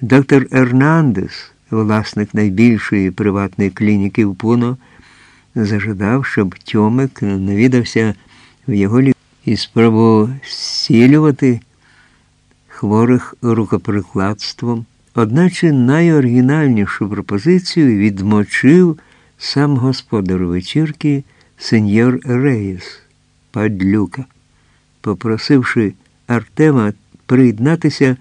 Доктор Ернандес, власник найбільшої приватної клініки в Пуно, зажадав, щоб Тьомик навідався в його лікарні і спробував зцілювати хворих рукоприкладством. Одначе найоригінальнішу пропозицію відмочив сам господар вечірки сеньор Рейс Падлюка, попросивши Артема приєднатися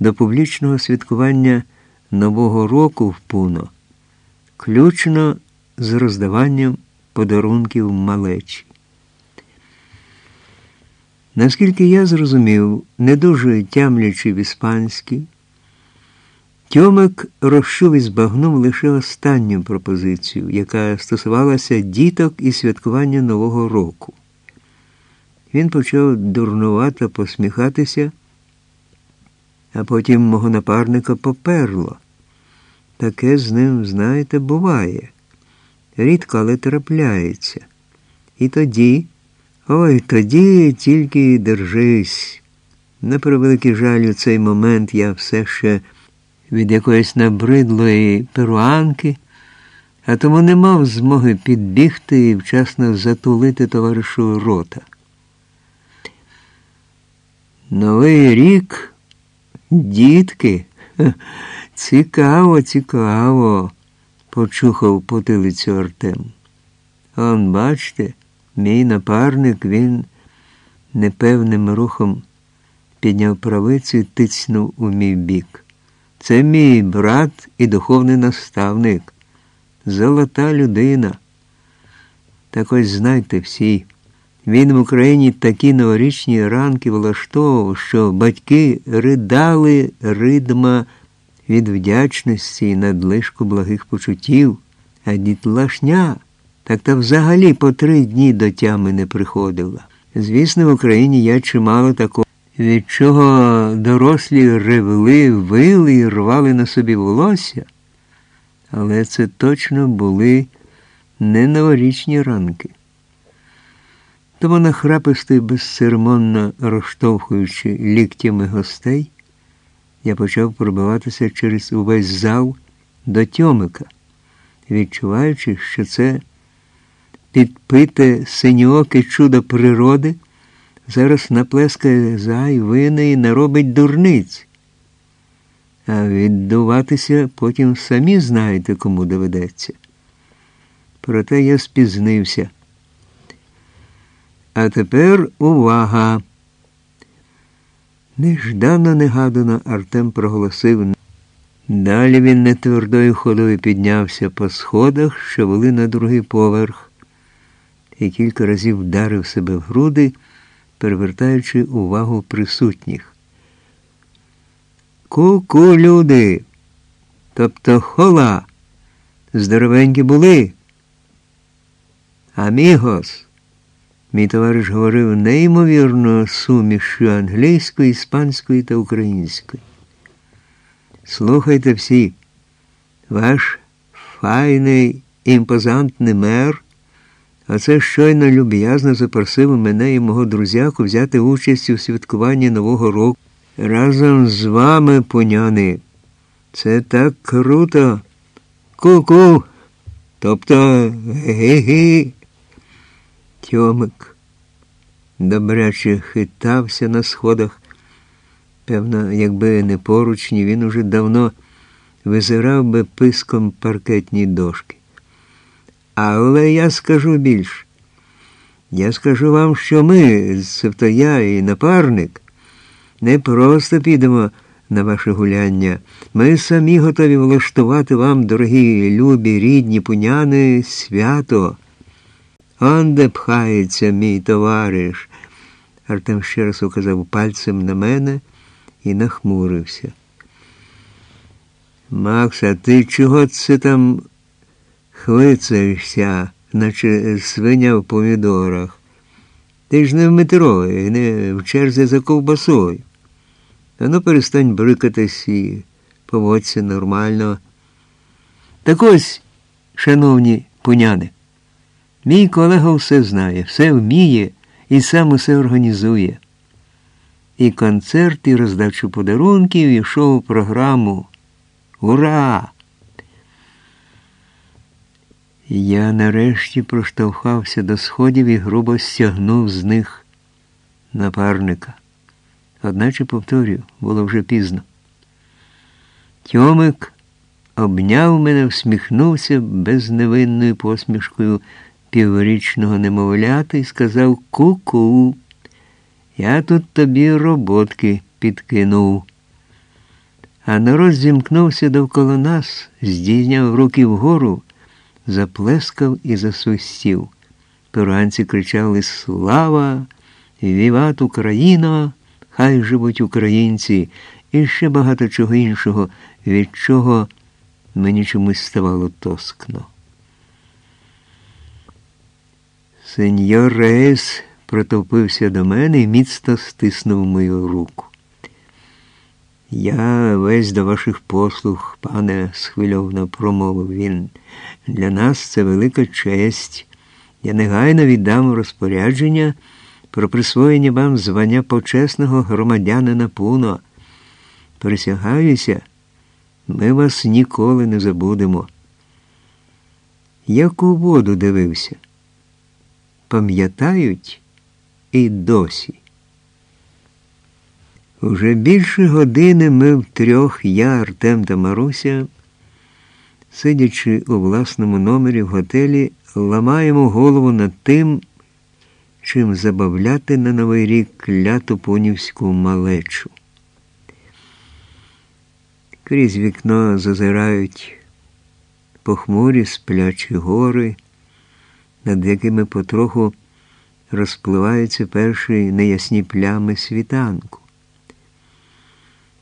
до публічного святкування Нового року в Пуно, включно з роздаванням подарунків малечі. Наскільки я зрозумів, не дуже тямлячи в іспанській, Тьомик розчув і збагнув лише останню пропозицію, яка стосувалася діток і святкування Нового року. Він почав дурнувато посміхатися, а потім мого напарника поперло. Таке з ним, знаєте, буває. Рідко, але трапляється. І тоді, ой, тоді тільки держись. На превеликий жаль, у цей момент я все ще від якоїсь набридлої перуанки, а тому не мав змоги підбігти і вчасно затулити товаришу рота. Новий рік, дітки, цікаво, цікаво, почухав потилицю Артем. Он, бачите, мій напарник, він непевним рухом підняв правицю і тицнув у мій бік. Це мій брат і духовний наставник, золота людина. Так ось знайте всі, він в Україні такі новорічні ранки влаштовував, що батьки ридали ридма від вдячності і надлишку благих почуттів, а дітлашня так та взагалі по три дні до тями не приходила. Звісно, в Україні я чимало такого від чого дорослі ревли, вили і рвали на собі волосся, але це точно були не новорічні ранки. Тому нахраписто безцеремонно розштовхуючи ліктями гостей, я почав пробиватися через увесь зал до Тьомика, відчуваючи, що це підпите синьооке чудо природи зараз наплескає зай вини і наробить дурниць. А віддуватися потім самі знаєте, кому доведеться. Проте я спізнився. А тепер увага. Неждано негадано Артем проголосив. Далі він нетвердою ходою піднявся по сходах, що вели на другий поверх, і кілька разів вдарив себе в груди перевертаючи увагу присутніх. Ку-ку, люди, тобто хола, здоровенькі були. Амігос, мій товариш говорив неймовірно сумішю англійської, іспанської та української. Слухайте всі, ваш файний імпозантний мер. А це щойно люб'язно запросив мене і мого друзяку взяти участь у святкуванні Нового року разом з вами, поняни. Це так круто. Ку-ку. Тобто ге-ге. Тьомик добряче хитався на сходах. Певно, якби не поручні, він уже давно визирав би писком паркетні дошки. Але я скажу більше. Я скажу вам, що ми, тобто я і напарник, не просто підемо на ваше гуляння. Ми самі готові влаштувати вам, дорогі любі, рідні пуняни, свято. Он пхається мій товариш. Артем ще раз указав пальцем на мене і нахмурився. Макс, а ти чого це там хвицаєшся, наче свиня в помідорах. Ти ж не в метро, і не в черзі за ковбасою. А ну перестань брикатись і поводься нормально. Так ось, шановні пуняни, мій колега все знає, все вміє і сам усе організує. і концерт, і роздачу подарунків, і шоу-програму. Ура! Я нарешті проштовхався до сходів і грубо стягнув з них напарника. Одначе, повторюю, було вже пізно. Тьомик обняв мене, всміхнувся безневинною посмішкою піврічного немовляти і сказав Ку-ку. Я тут тобі роботки підкинув. А народ зімкнувся довкола нас, здійняв руки вгору, заплескав і засвистів. Перуанці кричали Слава! Віват Україна! Хай живуть українці! І ще багато чого іншого, від чого мені чомусь ставало тоскно. Сеньор Рейс протовпився до мене і міцно стиснув мою руку. Я весь до ваших послуг, пане, схвильовно промовив він. Для нас це велика честь. Я негайно віддам розпорядження про присвоєння вам звання почесного громадянина Пуно. Присягаюся, ми вас ніколи не забудемо. Як у воду дивився, пам'ятають і досі. Уже більше години ми втрьох, я, Артем та Маруся, сидячи у власному номері в готелі, ламаємо голову над тим, чим забавляти на Новий рік кляту понівську малечу. Крізь вікно зазирають похмурі сплячі гори, над якими потроху розпливаються перші неясні плями світанку.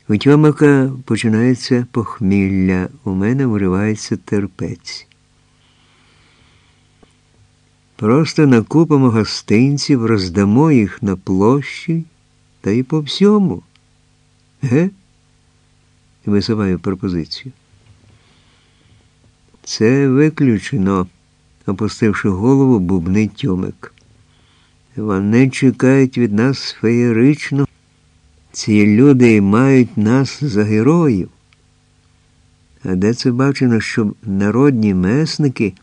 У Тьомика починається похмілля, у мене виривається терпець. Просто накупимо гостинців, роздамо їх на площі та й по всьому. Ге? Висуваю пропозицію. Це виключено, опустивши голову, бубнить Тьомик. Вони чекають від нас феєрично. Ці люди мають нас за героїв. А де це бачено, щоб народні месники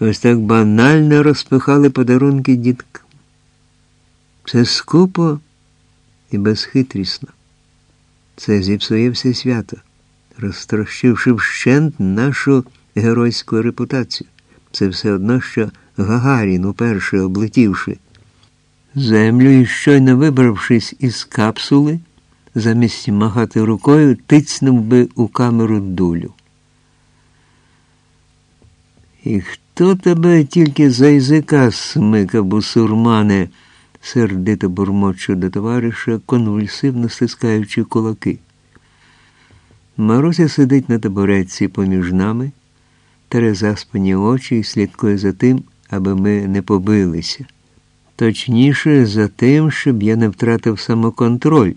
ось так банально розпихали подарунки діткам? Це скупо і безхитрісно. Це зіпсує все свято, розтрощивши вщент нашу геройську репутацію. Це все одно, що Гагарін, уперше облетівши землю і, щойно вибравшись із капсули, замість махати рукою, тицнув би у камеру дулю. І хто тебе тільки за язика смикав, бусурмане, сердито бурмочу до товариша, конвульсивно стискаючи кулаки. Маруся сидить на табуретці поміж нами, тере заспані очі і слідкує за тим, аби ми не побилися точніше за тим, щоб я не втратив самоконтроль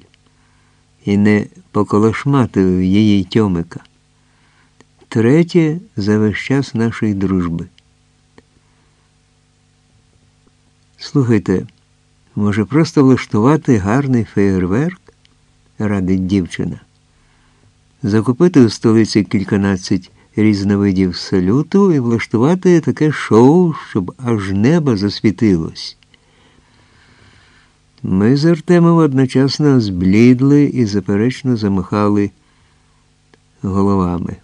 і не поколошматив її тьомика. Третє за весь час нашої дружби. Слухайте, може просто влаштувати гарний феєрверк? радить дівчина. Закупити у столиці кільканадцять різновидів салюту і влаштувати таке шоу, щоб аж небо засвітилось. Ми з Артемом одночасно зблідли і заперечно замахали головами.